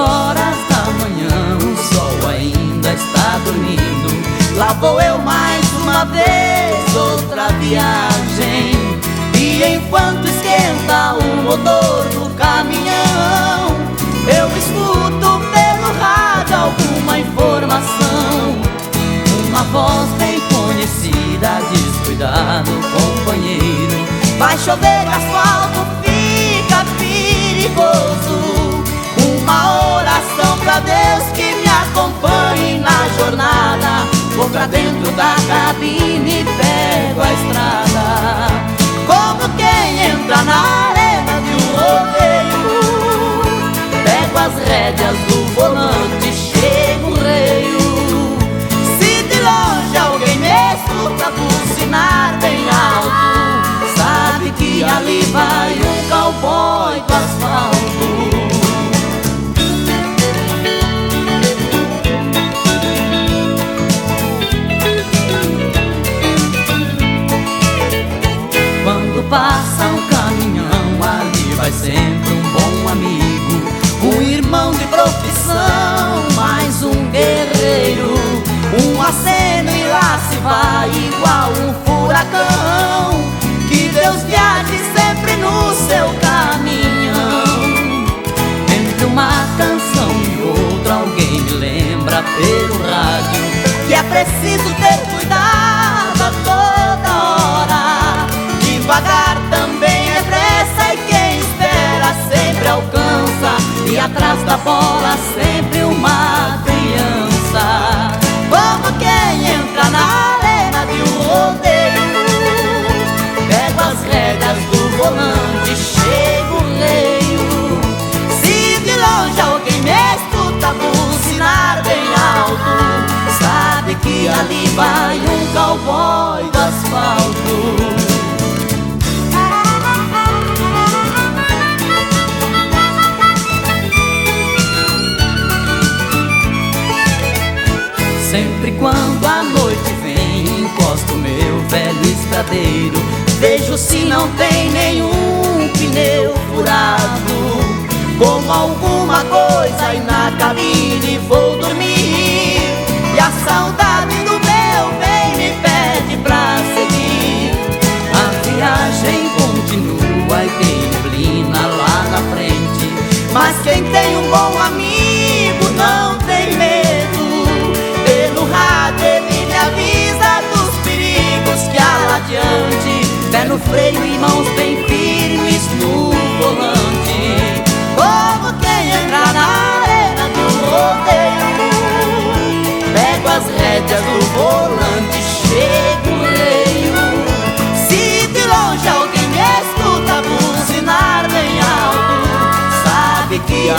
Horas da manhã, o sol ainda está dormindo. Lá vou eu mais uma vez, outra viagem. E enquanto esquenta o motor do caminhão, eu escuto pelo rádio alguma informação. Uma voz bem conhecida diz: Cuidado, companheiro, vai chover asfalto, da cabine pego a estrada. Como quem entra na arena de um rodeio Pego as rédeas do volante, igual um furacão, que Deus guiade sempre no seu caminhão. Entre uma canção e outra, alguém me lembra pelo rádio que é preciso ter cuidado a toda hora, devagar atrás da bola sempre uma criança vai um cowboy do asfalto Sempre quando a noite vem, encosto meu velho estradeiro. Vejo se não tem nenhum pneu furado. Como alguma coisa um bom amigo não tem medo. adiante Pé no freio e mãos bem firmes no volante Como quem entra na arena do rodeio Pego as rédeas do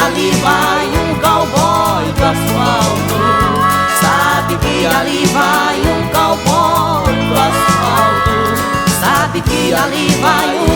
ali vai um cowboy do asfalto. Sabe que ali vai um cowboy do asfalto. Sabe que ali vai um